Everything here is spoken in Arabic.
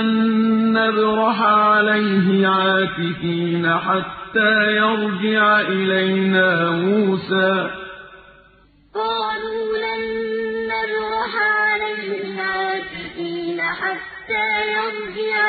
لَن نَّبْرَحَ عَلَيْهِ عَاكِفِينَ حَتَّىٰ يَرْجِعَ إِلَيْنَا مُوسَىٰ. قَالُوا لَن نَّبْرَحَ عَلَيْهِ عَاكِفِينَ حَتَّىٰ يَرْجِعَ